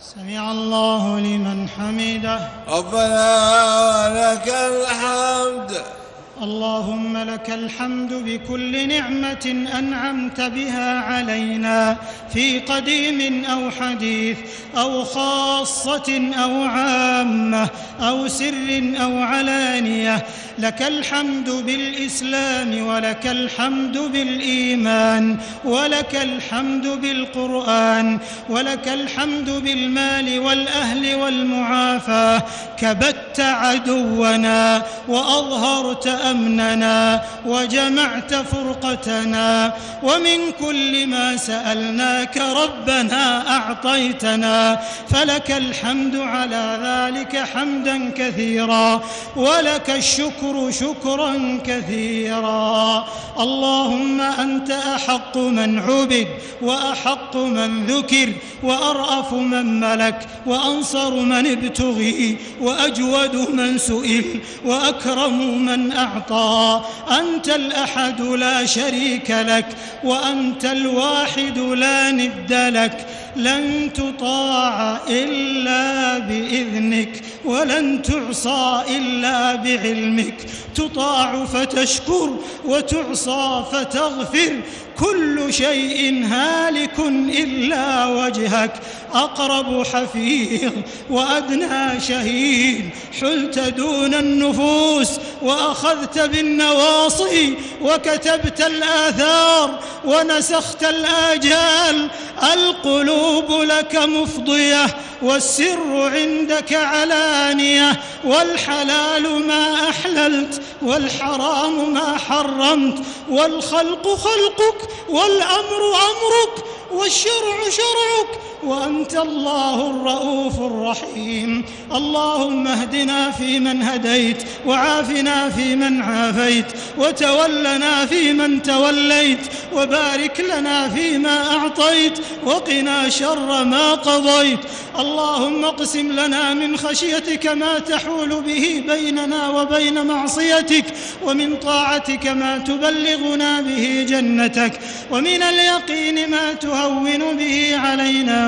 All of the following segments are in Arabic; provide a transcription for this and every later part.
سمع الله لمن حمده. ربنا لك الحمد. اللهم لك الحمد بكل نعمة أنعمت بها علينا في قديم أو حديث أو خاصة أو عامة أو سر أو علانية لك الحمد بالإسلام ولك الحمد بالإيمان ولك الحمد بالقرآن ولك الحمد بالمال والأهل والمعافاة كبت عدونا وأظهرت أمننا وجمعت فرقتنا ومن كل ما سألناك ربنا أعطيتنا فلك الحمد على ذلك حمدا كثيرا ولك الشكر شكرا كثيرا. اللهم أنت أحق من عبد وأحق من ذكر وأرأف من ملك وأنصر من ابتغي وأجود من سئل وأكرم من أعطى. أنت الأحد لا شريك لك وأنت الواحد لا ند لك. لن تطاع إلا بإذنك ولن تعصى إلا بعلمك. تطاع فتشكر وتعصى فتغفر كل شيء هالك إلا وجهك. أقرب حفيظ وأدنى شهيد. حلت دون النفوس وأخذت بالنواصي وكتبت الآثار ونسخت الآجال. القلوب لك مفضية والسر عندك علانية. والحلال ما أحللت والحرام ما حرمت. والخلق خلقك والأمر أمرك والشرع شرعك وأنت الله الرؤوف الرحيم. اللهم اهدنا فيمن هديت وعافنا فيمن عافيت وتولنا فيمن توليت وبارك لنا فيما أعطيت وقنا شر ما قضيت. اللهم اقسم لنا من خشيتك ما تحول به بيننا وبين معصيتك ومن طاعتك ما تبلغنا به جنتك ومن اليقين ما تهون به علينا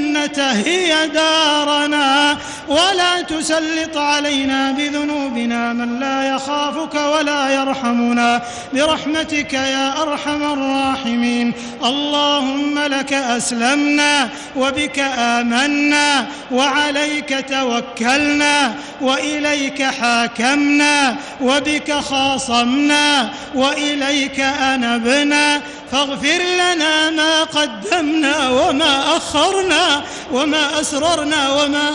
هي دارنا. ولا تسلط علينا بذنوبنا من لا يخافك ولا يرحمنا. برحمتك يا أرحم الراحمين. اللهم لك أسلمنا وبك آمنا وعليك توكلنا وإليك حاكمنا وبك خاصمنا وإليك أنبنا. فاغفر لنا ما قدمنا وما أخرنا وما أسررنا وما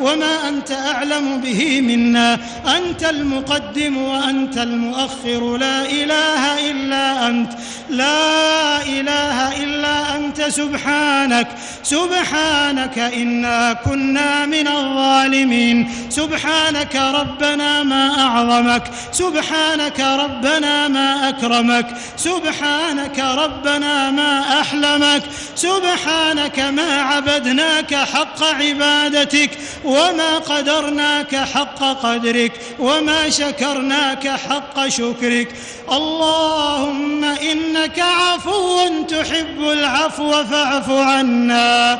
وما أنت أعلم به منا. أنت المقدم وأنت المؤخر. لا إله إلا أنت. لا إله إلا أنت. سبحانك. سبحانك إنا كنا من الظالمين. سبحانك ربنا ما أعظمك. سبحانك ربنا ما أكرمك. سبحانك ربنا ما أحلمك. سبحانك ما عبدناك حق عبادتك. وما قدرناك حق قدرك وما شكرناك حق شكرك. اللهم إنك عفو تحب العفو فاعف عنا.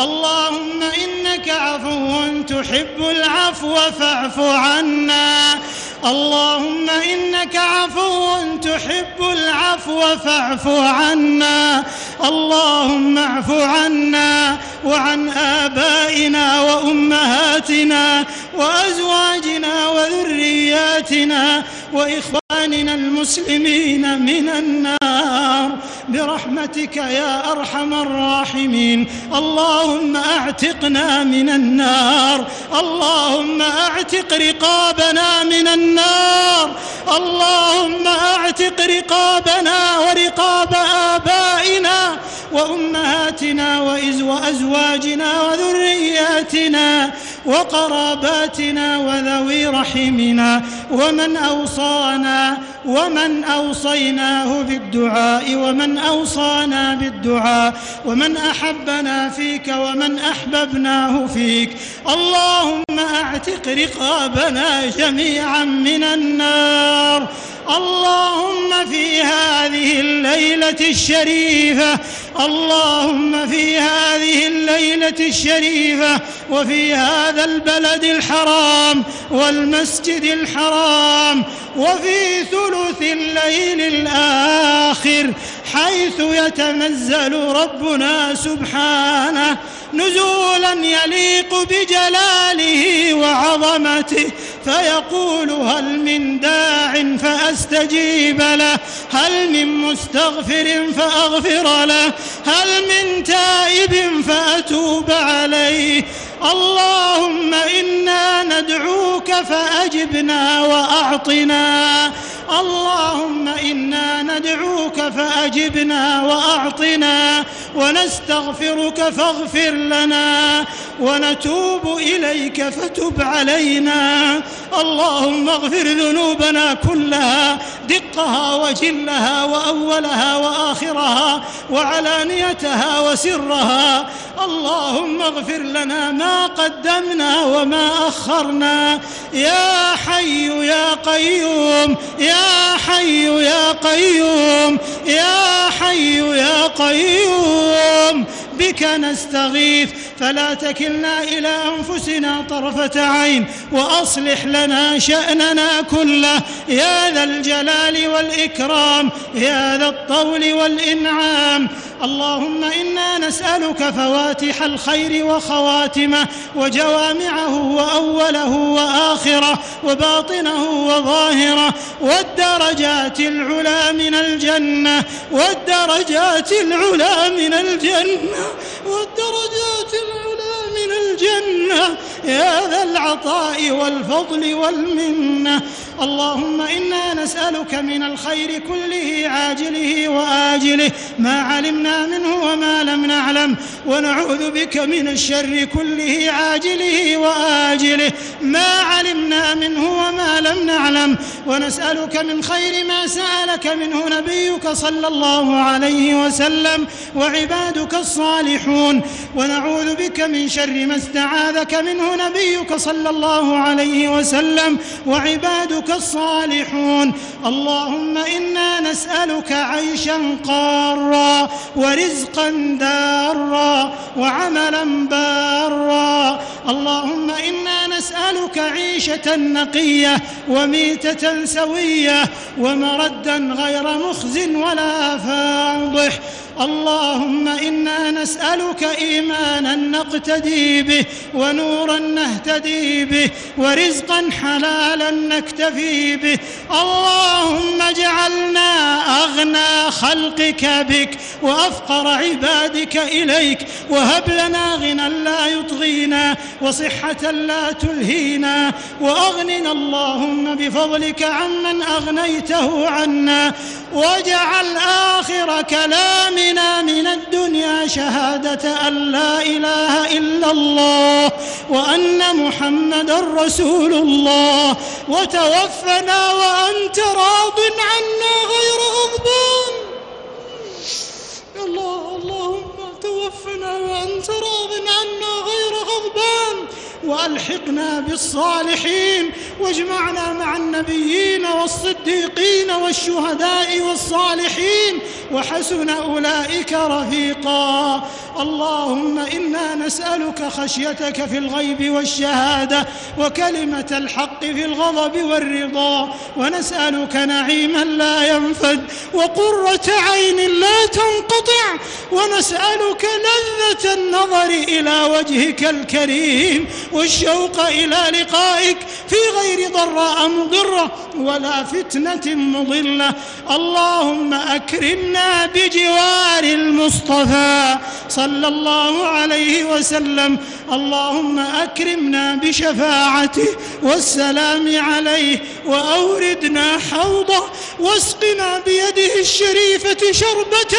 اللهم إنك عفو تحب العفو فاعف عنا. اللهم إنك عفو تحب العفو فاعف عنا. اللهم اعف عنا وعن آبائنا وأمهاتنا وأزواجنا وذرياتنا وإخواننا المسلمين من النار. برحمتك يا أرحم الراحمين. اللهم أعتقنا من النار. اللهم أعتق رقابنا من النار. اللهم أعتق رقابنا وأزواجنا وذرياتنا وقراباتنا وذوي رحمنا ومن أوصانا ومن أوصيناه بالدعاء ومن أوصانا بالدعاء ومن أحبنا فيك ومن أحببناه فيك اللهم أعتق رقابنا جميعا من النار اللهم في هذه الليلة الشريفة اللهم في هذه الليلة الشريفة وفي هذا البلد الحرام والمسجد الحرام وفي ثلث الليل الآخر حيث يتنزل ربنا سبحانه نزولا يليق بجلاله وعظمته فيقول هل من داع فأستجيب له؟ هل من مستغفر فأغفر له؟ هل من تائب فأتوب عليه؟ اللهم إنا ندعوك فأجبنا وأعطنا. اللهم إنا ندعوك فأجبنا وأعطنا. ونستغفرك فاغفر لنا. ونتوب إليك فتب علينا. اللهم اغفر ذنوبنا كلها دقها وجلها وأولها وآخرها وعلانيتها وسرها. اللهم اغفر لنا ما قدمنا وما أخرنا. يا حي يا قيوم يا حي يا قيوم يا حي يا قيوم. بك نستغيث. فلا تكلنا إلى أنفسنا طرفة عين وأصلح لنا شأننا كله. يا ذا الجلال والإكرام يا ذا الطول والإنعام. اللهم إنا نسألك فواتح الخير وخواتمه وجوامعه وأوله وآخره وباطنه وظاهره والدرجات العلى من الجنة والدرجات العلى من الجنة. والدرجات العلى من الجنة يا ذا العطاء والفضل والمنة. اللهم إنا نسألك من الخير كله عاجله وآجله. ما علمنا منه وما لم نعلم. ونعوذ بك من الشر كله عاجله وآجله. ما علمنا منه وما لم نعلم. ونسألك من خير ما سألك منه نبيك صلى الله عليه وسلم وعبادك الصالحون. ونعوذ بك من شر ما استعاذك منه نبيك صلى الله عليه وسلم وعبادك الصالحون. اللهم إنا نسألك عيشا قارا ورزقا دارا وعملا بارا. اللهم إنا نسألك عيشة نقية وميتة سوية ومردا غير مخز ولا فاضح. اللهم إنا نسألك إيمانا نقتدي به ونورا نهتدي به ورزقا حلالا نكتفي به. اللهم اجعلنا أغنى خلقك بك وأفقر عبادك إليك وهب لنا غنى لا يطغينا وصحة لا تلهينا وأغننا اللهم بفضلك عمن أغنيته عنا واجعل اخر كلامنا من الدنيا شهادة أن لا إله إلا الله وأن محمدا رسول الله. وتوفنا وأنت راض عنا غير غضبان الله اللهم توفنا وأنت راض عنا غير غضبان وألحقنا بالصالحين واجمعنا مع النبيين والصديقين والشهداء والصالحين وحسن أولئك رفيقا. اللهم إنا نسألك خشيتك في الغيب والشهادة وكلمة الحق في الغضب والرضا ونسألك نعيما لا ينفد وقرة عين لا تنقطع ونسألك لذة النظر إلى وجهك الكريم والشوق إلى لقائك في غير ضراء مضره ولا فتنة مضلة. اللهم أكرمنا بجوار المصطفى صلى صلى الله عليه وسلم. اللهم أكرمنا بشفاعته والسلام عليه. وأوردنا حوضه واسقنا بيده الشريفة شربة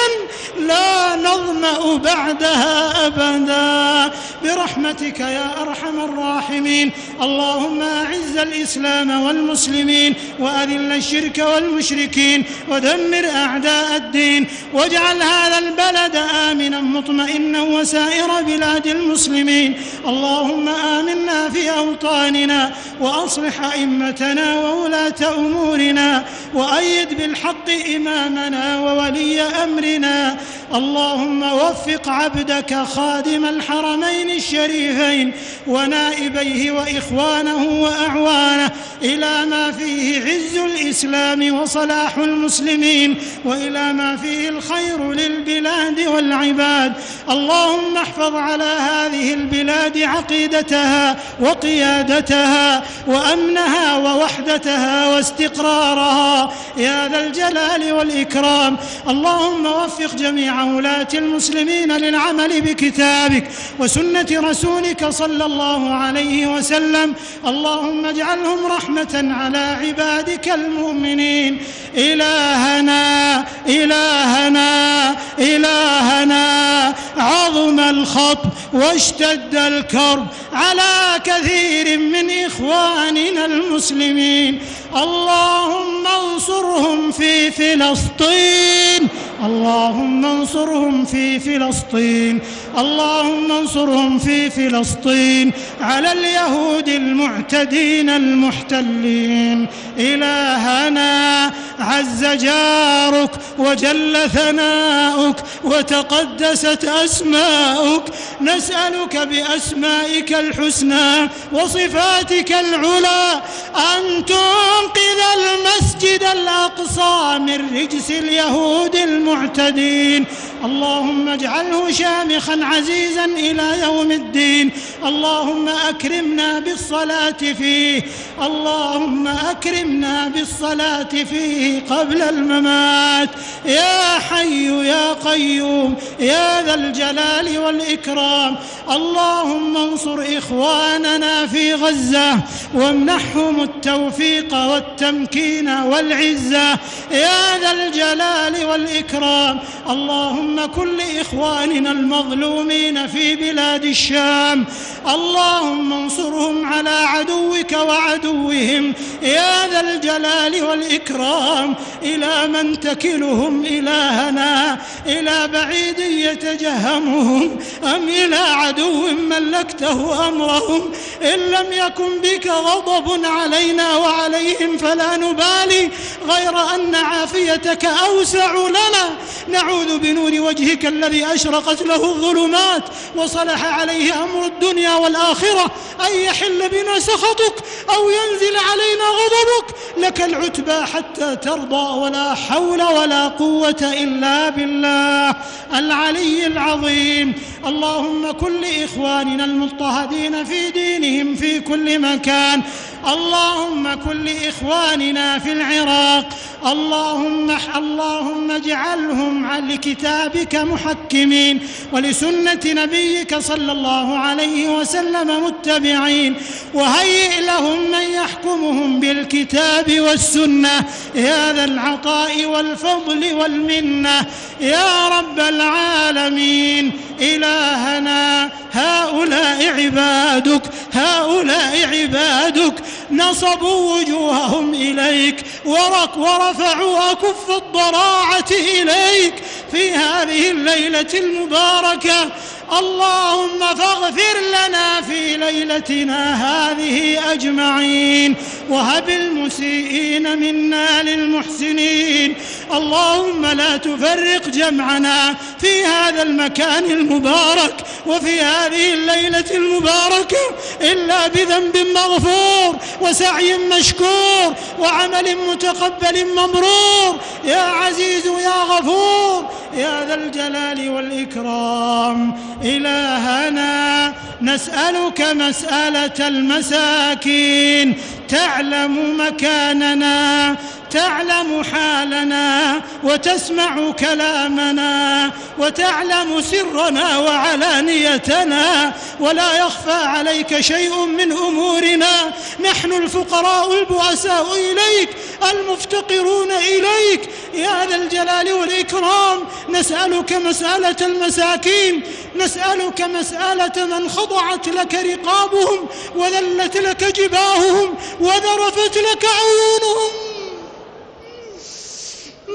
لا نظمأ بعدها أبدا. برحمتك يا أرحم الراحمين. اللهم أعز الإسلام والمسلمين وأذل الشرك والمشركين ودمر أعداء الدين واجعل هذا البلد آمنا مطمئنا وسائر بلاد المسلمين. اللهم آمنا في أوطاننا وأصلح أئمتنا وولاة أمورنا وأيد بالحق إمامنا وولي أمرنا. اللهم وفق عبدك خادم الحرمين الشريفين ونائبيه وإخوانه وأعوانه إلى ما فيه عز الإسلام وصلاح المسلمين وإلى ما فيه الخير للبلاد والعباد. اللهم احفظ على هذه البلاد عقيدتها وقيادتها وأمنها ووحدتها واستقرارها. يا ذا الجلال والإكرام. اللهم وفق جميع ولاة المسلمين للعمل بكتابك وسنة رسولك صلى الله عليه وسلم. اللهم اجعلهم رحمة على عبادك المؤمنين. إلهنا إلهنا إلهنا عظم الخط واشتد الكرب على كثير من إخواننا المسلمين. اللهم انصرهم في فلسطين. اللهم انصرهم في فلسطين. اللهم انصرهم في فلسطين على اليهود المعتدين المحتلين. إلهنا عز جارك وجل ثناؤك وتقدست أسماؤك. نسألك بأسمائك الحسنى وصفاتك العلى أن تنقذ المسجد الأقصى من رجس اليهود المعتدين. اللهم اجعله شامخا عزيزا إلى يوم الدين. اللهم أكرمنا بالصلاة فيه. اللهم أكرمنا بالصلاة فيه قبل الممات. يا حي يا قيوم يا ذا الجلال والإكرام. اللهم انصر إخواننا في غزة وامنحهم التوفيق والتمكين والعزة. يا ذا الجلال والإكرام. اللهم كن لإخواننا المظلومين في بلاد الشام اللهم انصرهم على عدوك وعدوهم يا ذا الجلال والإكرام إلى من تكلهم إلهنا إلى بعيد يتجهمهم أم إلى عدو ملكته أمرهم إن لم يكن بك غضب علينا وعليهم فلا نبالي غير أن عافيتك أوسع لنا. نعوذ بنور وجهك الذي أشرقت له الظلمات وصلح عليه أمر الدنيا والآخرة. أن يحل بنا سخطك أو ينزل علينا غضبك. لك العتبى حتى ترضى ولا حول ولا قوة إلا بالله. العلي العظيم. اللهم كن لإخواننا المضطهدين في دينهم في كل مكان. اللهم كن لإخواننا في العراق. اللهم اللهم اجعلهم لكتابك محكمين ولسنة نبيك صلى الله عليه وسلم متبعين. وهيئ لهم من يحكمهم بالكتاب والسنة. يا ذا العطاء والفضل والمنة. يا رب العالمين. إلهنا هؤلاء عبادك هؤلاء عبادك. نصبوا وجوههم إليك ورك ورفعوا أكف الضراعة إليك في هذه الليلة المباركة. اللهم فاغفر لنا في ليلتنا هذه أجمعين وهب المسيئين منا للمحسنين. اللهم لا تفرق جمعنا في هذا المكان المبارك وفي هذه الليلة المباركة إلا بذنب مغفور وسعي مشكور وعمل متقبل مبرور. يا عزيز يا غفور يا ذا الجلال والإكرام. إلهنا نسألك مسألة المساكين. تعلم مكاننا تعلم حالنا وتسمع كلامنا وتعلم سرنا وعلانيتنا ولا يخفى عليك شيء من أمورنا. نحن الفقراء البؤساء إليك المفتقرون إليك. يا ذا الجلال والإكرام نسألك مسألة المساكين نسألك مسألة من خضعت لك رقابهم وذلت لك جباههم وذرفت لك عيونهم.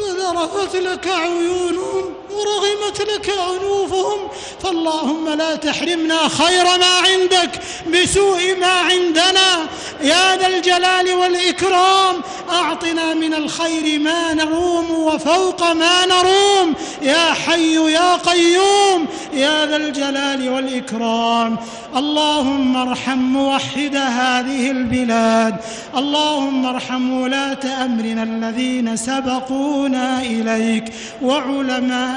وذرفت لك عيونهم ورغمت لك أنوفهم فاللهم لا تحرمنا خير ما عندك بسوء ما عندنا. يا ذا الجلال والإكرام أعطنا من الخير ما نروم وفوق ما نروم. يا حي يا قيوم يا ذا الجلال والإكرام. اللهم ارحم موحد هذه البلاد. اللهم ارحم ولاة أمرنا الذين سبقونا إليك.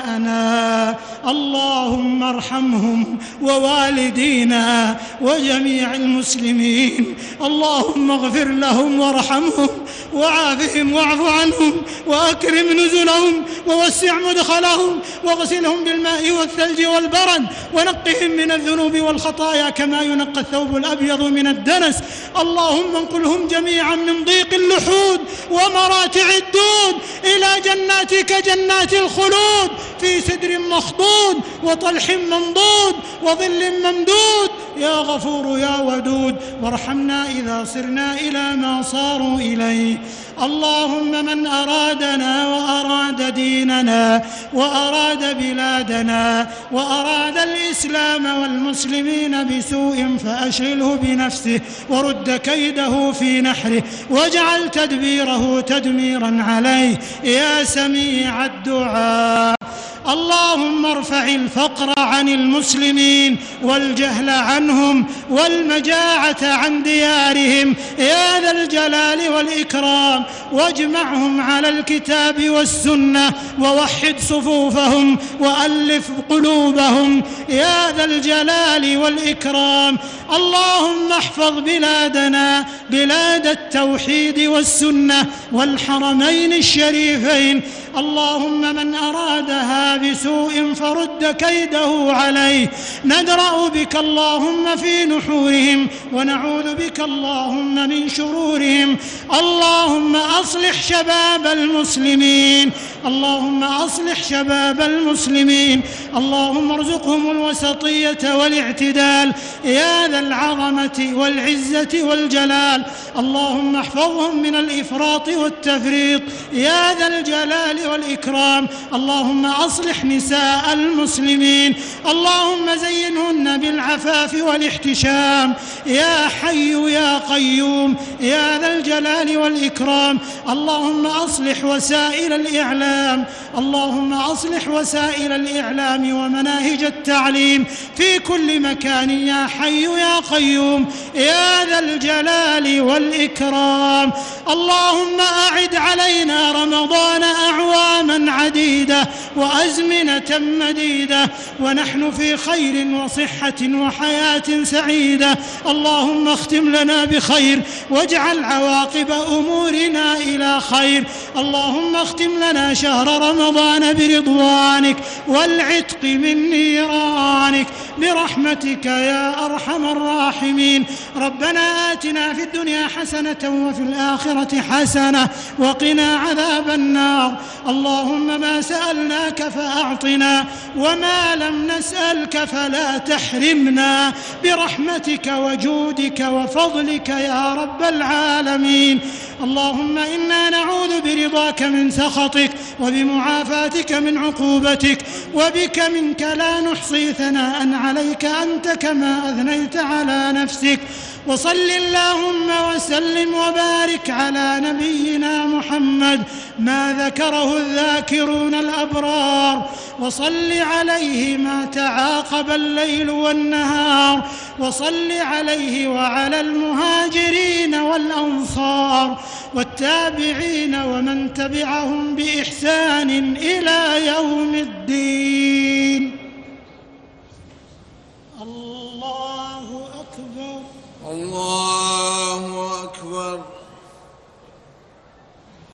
وعلماءنا اللهم ارحمهم ووالدينا وجميع المسلمين. اللهم اغفر لهم وارحمهم وعافهم واعف عنهم وأكرم نزلهم ووسع مدخلهم واغسلهم بالماء والثلج والبرد ونقهم من الذنوب والخطايا كما ينقى الثوب الأبيض من الدنس. اللهم انقلهم جميعا من ضيق اللحود ومراتع الدود إلى جناتك جنات الخلود. في سدر مخضود وطلح منضود وظل ممدود. يا غفور يا ودود وارحمنا إذا صرنا إلى ما صاروا إليه. اللهم من أرادنا وأراد ديننا وأراد بلادنا وأراد الإسلام والمسلمين بسوء فأشغله بنفسه ورد كيده في نحره واجعل تدبيره تدميرا عليه. يا سميع الدعاء. اللهم ارفع الفقر عن المسلمين والجهل عنهم والمجاعة عن ديارهم. يا ذا الجلال والإكرام واجمعهم على الكتاب والسنة ووحد صفوفهم وألف قلوبهم. يا ذا الجلال والإكرام اللهم احفظ بلادنا بلاد التوحيد والسنة والحرمين الشريفين. اللهم من أرادها بسوء فرد كيده عليه. ندرأ بك اللهم في نحورهم ونعوذ بك اللهم من شرورهم. اللهم أصلح شباب المسلمين. اللهم أصلح شباب المسلمين. اللهم ارزقهم الوسطية والاعتدال. يا ذا العظمة والعزة والجلال. اللهم احفظهم من الإفراط والتفريط. يا ذا الجلال والإكرام. اللهم أصلح نساء المسلمين. اللهم زينهن بالعفاف والاحتشام. يا حي يا قيوم. يا ذا الجلال والإكرام. اللهم أصلح وسائل الإعلام. اللهم أصلح وسائل الإعلام ومناهج التعليم. في كل مكان يا حي يا قيوم. يا ذا الجلال والإكرام. اللهم أعد علينا رمضان أعواما عديدة. وأزمنة مديدة ونحن في خير وصحة وحياة سعيدة. اللهم اختم لنا بخير واجعل عواقب أمورنا إلى خير. اللهم اختم لنا شهر رمضان برضوانك والعتق من نيرانك. برحمتك يا أرحم الراحمين. ربنا آتنا في الدنيا حسنة وفي الآخرة حسنة وقنا عذاب النار. اللهم ما سألناك فأعطنا وما لم نسألك فلا تحرمنا. برحمتك وجودك وفضلك يا رب العالمين. اللهم إنا نعوذ برضاك من سخطك وبمعافاتك من عقوبتك وبك منك لا نحصي ثناء عليك أنت كما أثنيت على نفسك. وصل اللهم وسلم وبارك على نبينا محمد ما ذكره الذاكرون الأبرار. وصل عليه ما تعاقب الليل والنهار. وصل عليه وعلى المهاجرين والأنصار. والتابعين ومن تبعهم بإحسان إلى يوم الدين. الله أكبر. الله أكبر.